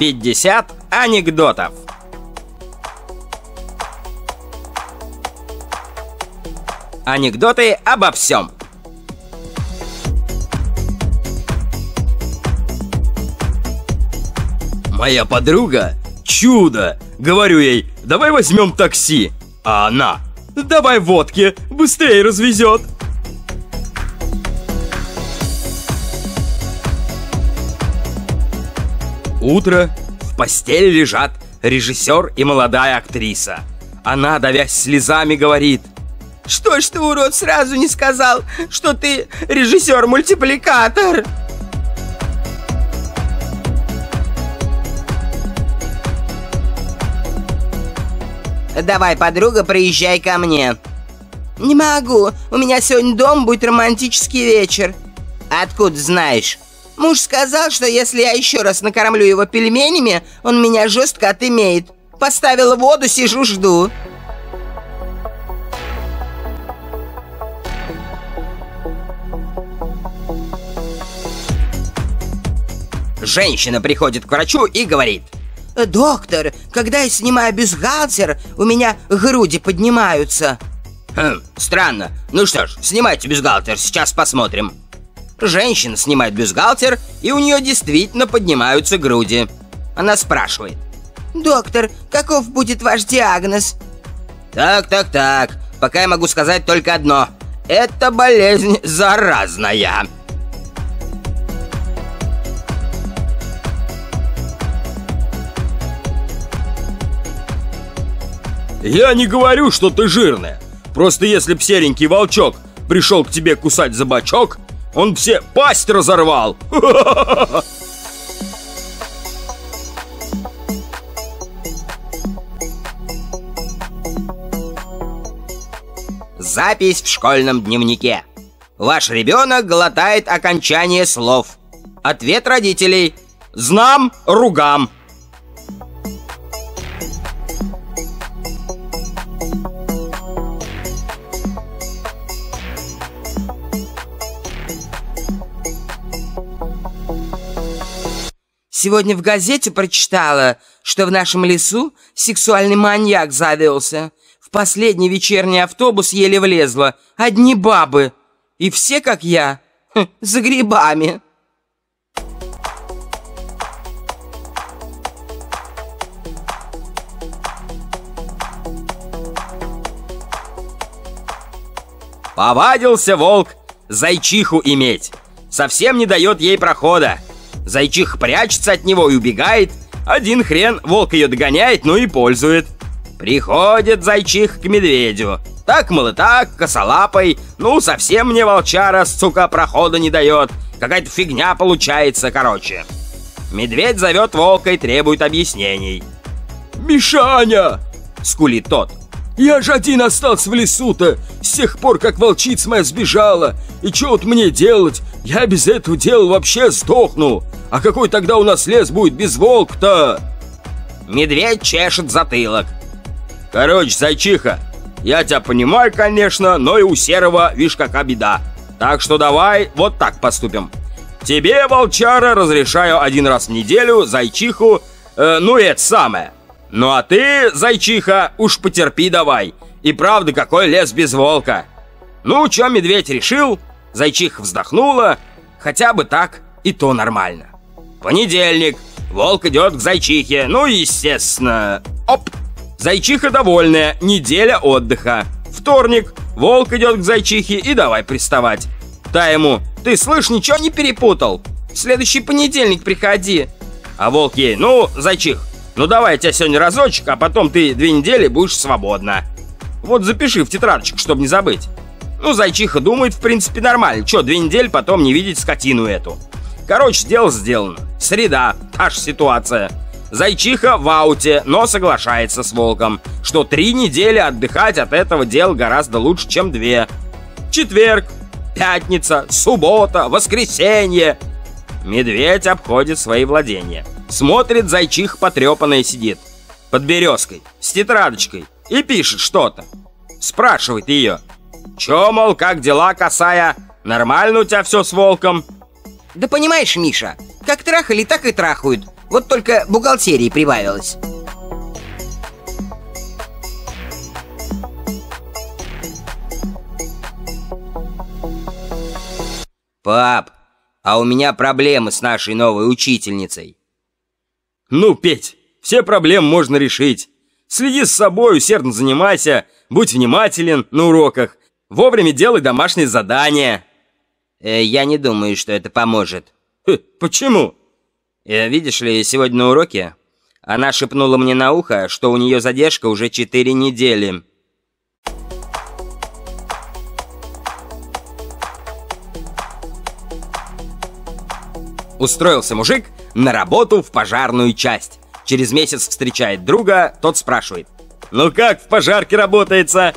50 анекдотов. Анекдоты обо всем. Моя подруга – чудо. Говорю ей, давай возьмем такси. А она, давай водки, быстрее развезет. Утро. В постели лежат режиссер и молодая актриса. Она, давясь слезами, говорит Что ж ты, урод, сразу не сказал, что ты режиссер-мультипликатор? Давай, подруга, приезжай ко мне. Не могу, у меня сегодня дом будет романтический вечер. Откуда знаешь? Муж сказал, что если я еще раз накормлю его пельменями, он меня жестко отымеет. Поставила воду, сижу, жду. Женщина приходит к врачу и говорит «Доктор, когда я снимаю бюстгальтер, у меня груди поднимаются». Хм, странно. Ну что ж, снимайте бюстгальтер, сейчас посмотрим. Женщина снимает бюстгальтер, и у нее действительно поднимаются груди. Она спрашивает. «Доктор, каков будет ваш диагноз?» «Так, так, так. Пока я могу сказать только одно. Это болезнь заразная». Я не говорю, что ты жирная. Просто если б серенький волчок пришел к тебе кусать за бочок, он все пасть разорвал. Запись в школьном дневнике. Ваш ребенок глотает окончание слов. Ответ родителей. Знам, ругам. Сегодня в газете прочитала, что в нашем лесу сексуальный маньяк завелся. В последний вечерний автобус еле влезла. Одни бабы. И все, как я, хм, за грибами. Повадился волк зайчиху иметь. Совсем не дает ей прохода. Зайчих прячется от него и убегает. Один хрен волк ее догоняет, ну и пользует. Приходит зайчих к медведю. Так, мол, и так, косолапой. Ну, совсем мне волчара, сука, прохода не дает. Какая-то фигня получается, короче. Медведь зовет волка и требует объяснений. «Мишаня!» — скулит тот. «Я же один остался в лесу-то, с тех пор, как волчица моя сбежала. И что вот мне делать? Я без этого дела вообще сдохну. А какой тогда у нас лес будет без волк-то?» Медведь чешет затылок. «Короче, зайчиха, я тебя понимаю, конечно, но и у Серого, видишь, какая беда. Так что давай вот так поступим. Тебе, волчара, разрешаю один раз в неделю зайчиху, э, ну и это самое. Ну а ты, зайчиха, уж потерпи давай. И правда, какой лес без волка. Ну, чё медведь решил? Зайчиха вздохнула. Хотя бы так, и то нормально. Понедельник. Волк идет к зайчихе. Ну, естественно. Оп! Зайчиха довольная. Неделя отдыха. Вторник. Волк идет к зайчихе и давай приставать. Та ему. Ты слышь, ничего не перепутал? В следующий понедельник приходи. А волк ей. Ну, зайчих, ну давай я тебя сегодня разочек, а потом ты две недели будешь свободна. Вот запиши в тетрадочку, чтобы не забыть. Ну, зайчиха думает, в принципе, нормально. Че, две недели потом не видеть скотину эту. Короче, дело сделано. Среда, та же ситуация. Зайчиха в ауте, но соглашается с волком, что три недели отдыхать от этого дела гораздо лучше, чем две. Четверг, пятница, суббота, воскресенье. Медведь обходит свои владения. Смотрит, зайчих потрепанная сидит. Под березкой, с тетрадочкой. И пишет что-то. Спрашивает ее. Че, мол, как дела, косая? Нормально у тебя все с волком? Да понимаешь, Миша, как трахали, так и трахают. Вот только бухгалтерии прибавилось. Пап, а у меня проблемы с нашей новой учительницей. Ну, Петь, все проблемы можно решить. Следи с собой, усердно занимайся, будь внимателен на уроках, вовремя делай домашние задания. Э, я не думаю, что это поможет. Хы, почему? Э, видишь ли, сегодня на уроке она шепнула мне на ухо, что у нее задержка уже четыре недели. Устроился мужик на работу в пожарную часть. Через месяц встречает друга, тот спрашивает. «Ну как в пожарке работается?»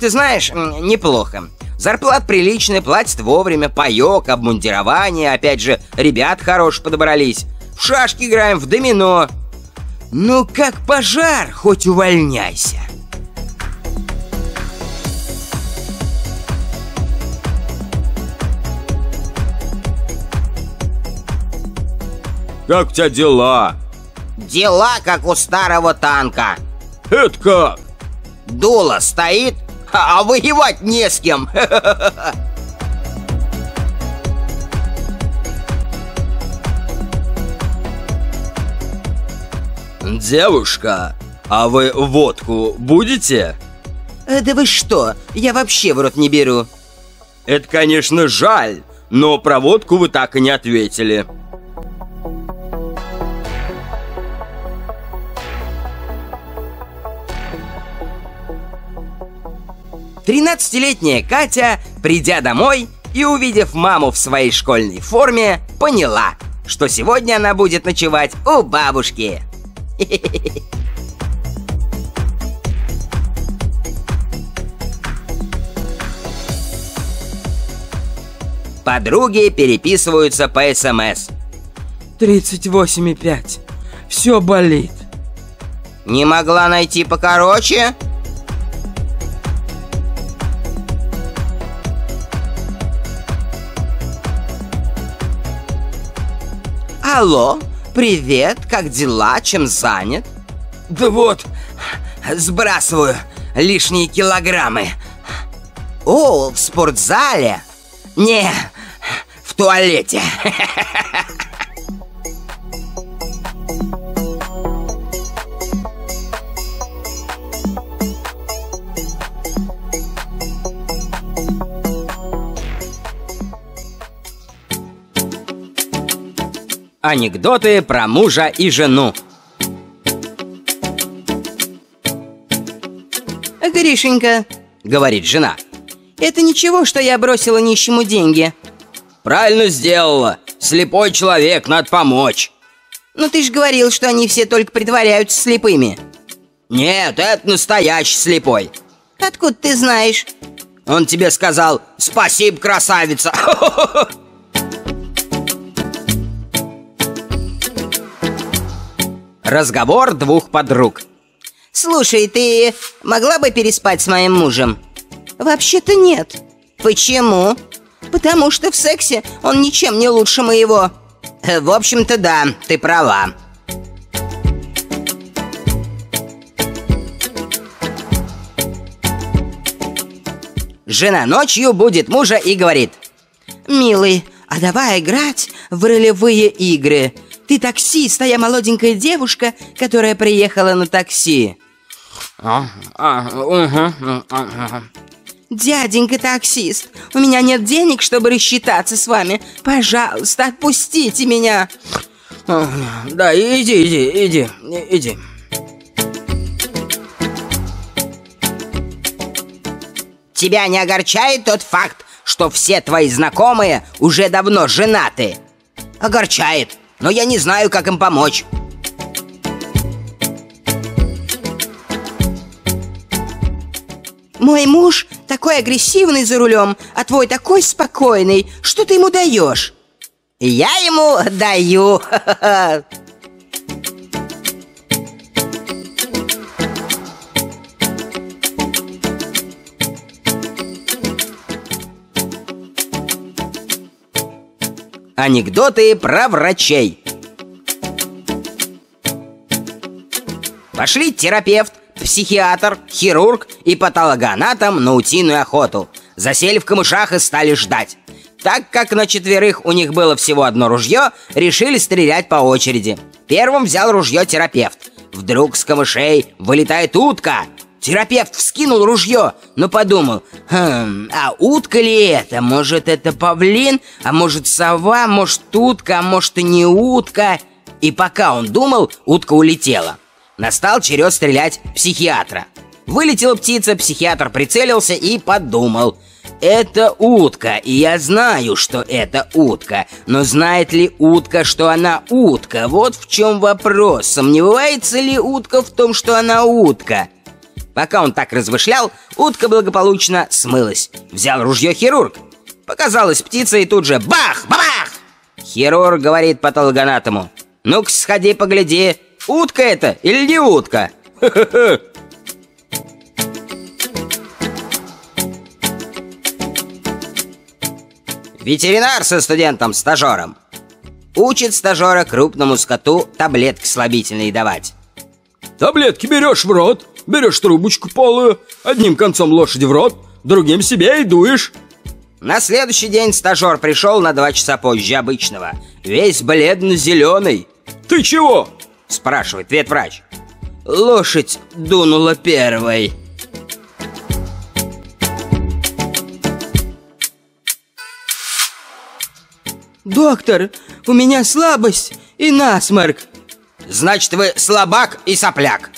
«Ты знаешь, неплохо. Зарплат приличный, платят вовремя, паёк, обмундирование, опять же, ребят хорош подобрались. В шашки играем, в домино. Ну как пожар, хоть увольняйся!» Как у тебя дела? Дела, как у старого танка. Это как? Дуло стоит, а воевать не с кем. Девушка, а вы водку будете? Э, да вы что? Я вообще в рот не беру. Это, конечно, жаль, но про водку вы так и не ответили. 13-летняя Катя, придя домой и увидев маму в своей школьной форме, поняла, что сегодня она будет ночевать у бабушки. Подруги переписываются по СМС. 38,5. Все болит. Не могла найти покороче? Алло, привет, как дела, чем занят? Да вот, сбрасываю лишние килограммы. О, в спортзале? Не, в туалете. Анекдоты про мужа и жену. «Гришенька», — говорит жена, — «это ничего, что я бросила нищему деньги». «Правильно сделала. Слепой человек, надо помочь». «Но ты же говорил, что они все только притворяются слепыми». «Нет, это настоящий слепой». «Откуда ты знаешь?» «Он тебе сказал, спасибо, красавица». Разговор двух подруг. Слушай, ты могла бы переспать с моим мужем? Вообще-то нет. Почему? Потому что в сексе он ничем не лучше моего. В общем-то, да, ты права. Жена ночью будет мужа и говорит «Милый, а давай играть в ролевые игры. Ты таксист, а я молоденькая девушка, которая приехала на такси. А, а, угу, ага. Дяденька таксист, у меня нет денег, чтобы рассчитаться с вами. Пожалуйста, отпустите меня. Да, иди, иди, иди, иди. Тебя не огорчает тот факт, что все твои знакомые уже давно женаты? Огорчает но я не знаю, как им помочь. Мой муж такой агрессивный за рулем, а твой такой спокойный. Что ты ему даешь? Я ему даю. Анекдоты про врачей. Пошли терапевт, психиатр, хирург и патологоанатом на утиную охоту. Засели в камышах и стали ждать. Так как на четверых у них было всего одно ружье, решили стрелять по очереди. Первым взял ружье терапевт. Вдруг с камышей вылетает утка – Терапевт вскинул ружье, но подумал, хм, а утка ли это? Может, это павлин? А может, сова? Может, утка? А может, и не утка? И пока он думал, утка улетела. Настал черед стрелять психиатра. Вылетела птица, психиатр прицелился и подумал. Это утка, и я знаю, что это утка. Но знает ли утка, что она утка? Вот в чем вопрос. Сомневается ли утка в том, что она утка? Пока он так размышлял, утка благополучно смылась. Взял ружье хирург. Показалась птица и тут же бах-бах! Хирург говорит патологоанатому. Ну-ка, сходи, погляди, утка это или не утка? Ветеринар со студентом-стажером Учит стажера крупному скоту таблетки слабительные давать Таблетки берешь в рот, берешь трубочку полую Одним концом лошади в рот, другим себе и дуешь. На следующий день стажер пришел на два часа позже обычного. Весь бледно-зеленый Ты чего? Спрашивает ветврач. Лошадь дунула первой. Доктор, у меня слабость и насморк. Значит, вы слабак и сопляк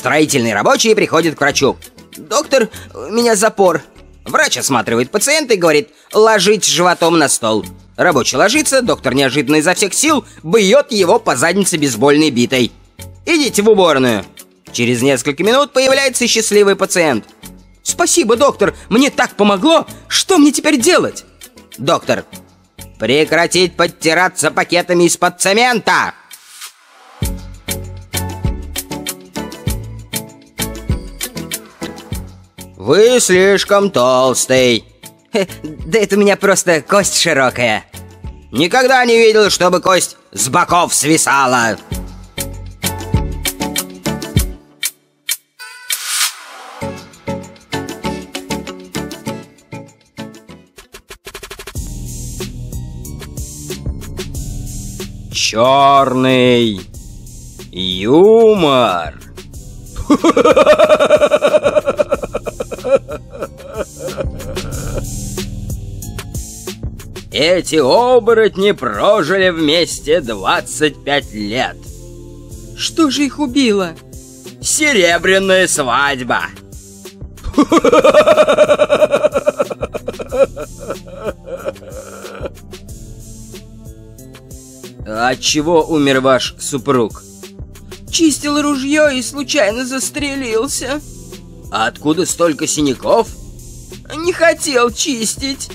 Строительный рабочий приходит к врачу. Доктор, у меня запор Врач осматривает пациента и говорит Ложить животом на стол Рабочий ложится, доктор неожиданно изо всех сил Бьет его по заднице бейсбольной битой. Идите в уборную Через несколько минут появляется счастливый пациент. Спасибо, доктор, мне так помогло. Что мне теперь делать? Доктор. Прекратить подтираться пакетами из-под цемента Вы слишком толстый. Да это у меня просто кость широкая. Никогда не видел, чтобы кость с боков свисала. Черный юмор. Эти оборотни прожили вместе 25 лет. Что же их убило? Серебряная свадьба. А от чего умер ваш супруг? Чистил ружье и случайно застрелился А откуда столько синяков? Не хотел чистить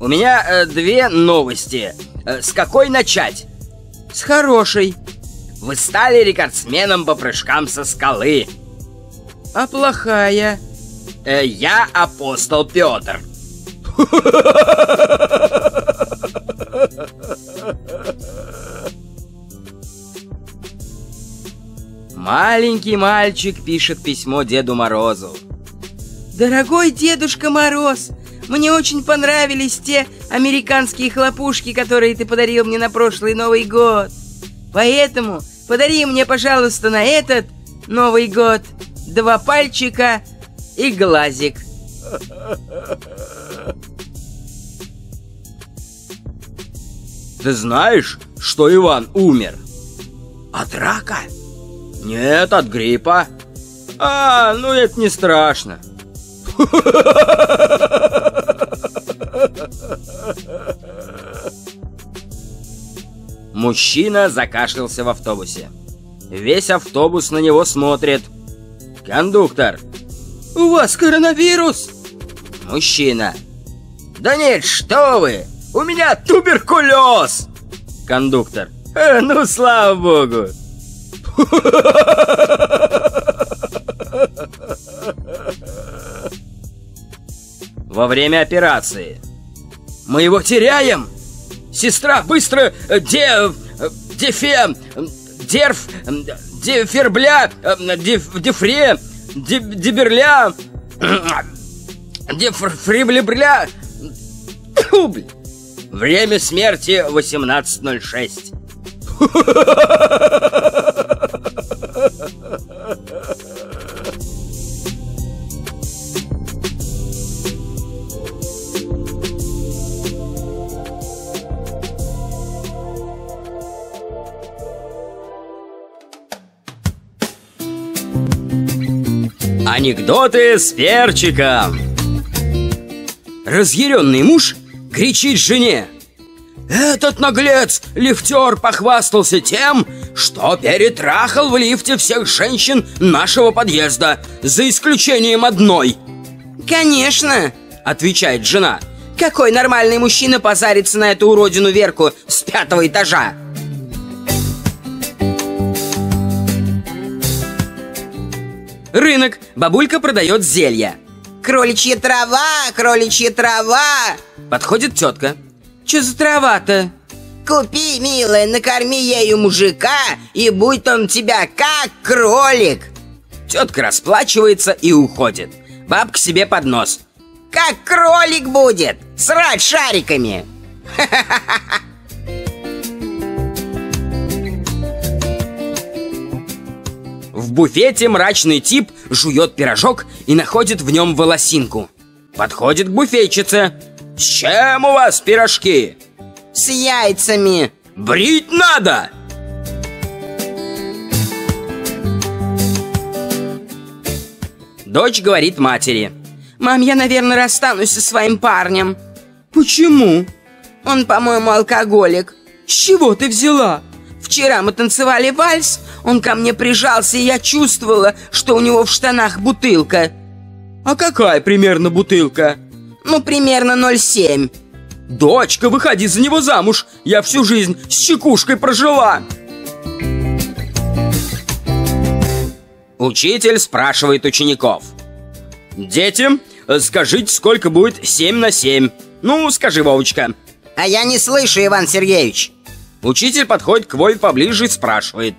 У меня э, две новости э, С какой начать? С хорошей Вы стали рекордсменом по прыжкам со скалы А плохая? Э, я апостол Петр. Маленький мальчик пишет письмо Деду Морозу. Дорогой Дедушка Мороз, мне очень понравились те американские хлопушки, которые ты подарил мне на прошлый Новый год. Поэтому подари мне, пожалуйста, на этот Новый год два пальчика и глазик. Ты знаешь, что Иван умер? От рака? Нет, от гриппа. А, ну это не страшно. Мужчина закашлялся в автобусе. Весь автобус на него смотрит. Кондуктор, у вас коронавирус? Мужчина. Да нет, что вы! У меня туберкулез! Кондуктор. Э, ну, слава богу. Во время операции. Мы его теряем! Сестра, быстро! э, Де... э, Дефе... э, Дерф... Дефербля... Деф... Дефре... Де- Деберля... Блин. Время смерти 18.06. Анекдоты с перчиком. Разъяренный муж кричит жене Этот наглец, лифтер, похвастался тем, что перетрахал в лифте всех женщин нашего подъезда За исключением одной Конечно, Отвечает жена какой нормальный мужчина позарится на эту уродину Верку с пятого этажа? Рынок, бабулька продает зелья Кроличья трава, кроличья трава. Подходит тетка Че за трава-то? Купи, милая, накорми ею мужика, и будь он тебя как кролик. Тетка расплачивается и уходит Бабка себе под нос Как кролик будет, срать шариками. В буфете мрачный тип жует пирожок и находит в нем волосинку. Подходит к буфетчице. «С чем у вас пирожки?» С яйцами. «Брить надо!» Дочь говорит матери. Мам, я, наверное, расстанусь со своим парнем. «Почему? Он, по-моему, алкоголик. С чего ты взяла?» Вчера мы танцевали вальс, он ко мне прижался, и я чувствовала, что у него в штанах бутылка. «А какая примерно бутылка?» Ну, примерно 0,7. «Дочка, выходи за него замуж! Я всю жизнь с чекушкой прожила!» Учитель спрашивает учеников. «Дети, скажите, сколько будет 7 на 7? Ну, скажи, Вовочка». А я не слышу, Иван Сергеевич. Учитель подходит к Вове поближе и спрашивает.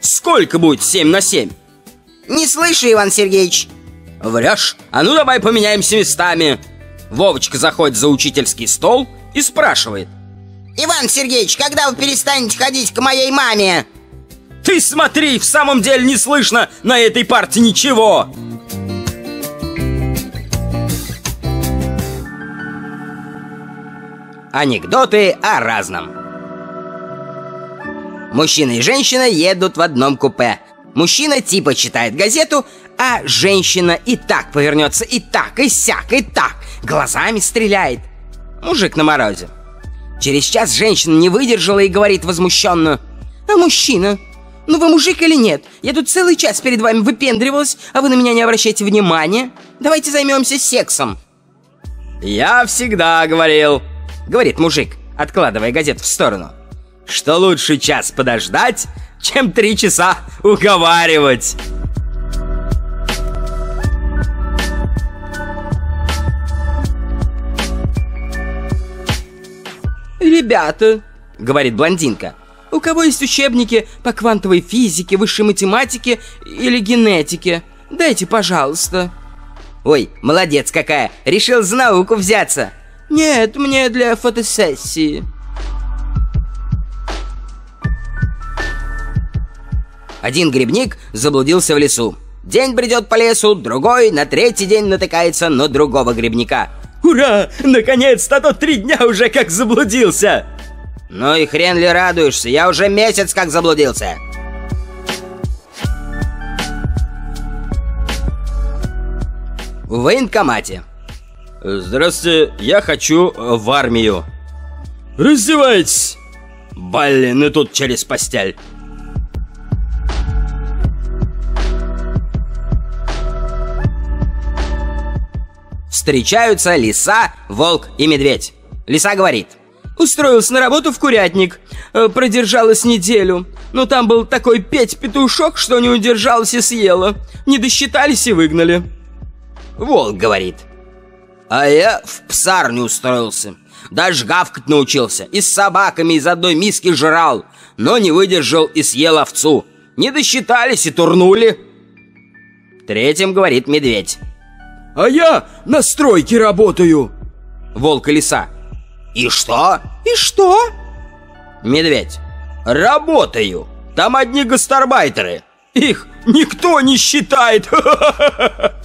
«Сколько будет 7 на 7?» Не слышу, Иван Сергеевич. Врешь? А ну давай поменяемся местами. Вовочка заходит за учительский стол и спрашивает. Иван Сергеевич, когда вы перестанете ходить к моей маме? Ты смотри, в самом деле не слышно на этой парте ничего. Анекдоты о разном. Мужчина и женщина едут в одном купе. Мужчина типа читает газету, а женщина и так повернется, и так, и сяк, и так. Глазами стреляет. Мужик на морозе. Через час женщина не выдержала и говорит возмущенно. А мужчина? Ну вы мужик или нет? Я тут целый час перед вами выпендривалась, а вы на меня не обращаете внимания. Давайте займемся сексом. «Я всегда говорил», — говорит мужик, откладывая газету в сторону, «что лучше час подождать, чем три часа уговаривать». Ребята, Говорит блондинка. у кого есть учебники по квантовой физике, высшей математике или генетике? Дайте, пожалуйста. Ой, молодец какая, решил за науку взяться. Нет, мне для фотосессии. Один грибник заблудился в лесу. День бредет по лесу, другой на третий день натыкается на другого грибника. Ура! Наконец-то, а то три дня уже как заблудился. Ну и хрен ли радуешься, я уже месяц как заблудился. В военкомате. Здравствуйте, я хочу э, в армию. Раздевайтесь. Блин, и тут через постель. Встречаются лиса, волк и медведь. Лиса говорит. Устроился на работу в курятник. Э, Продержалась неделю. Но там был такой Петь-петушок, что не удержалась и съела. Не досчитались и выгнали. Волк говорит. А я в псарню устроился. Даже гавкать научился. И с собаками из одной миски жрал. Но не выдержал и съел овцу. Не досчитались и турнули. Третьим говорит медведь. А я на стройке работаю. Волк и лиса. И что? И что? Медведь. Работаю. Там одни гастарбайтеры. Их никто не считает.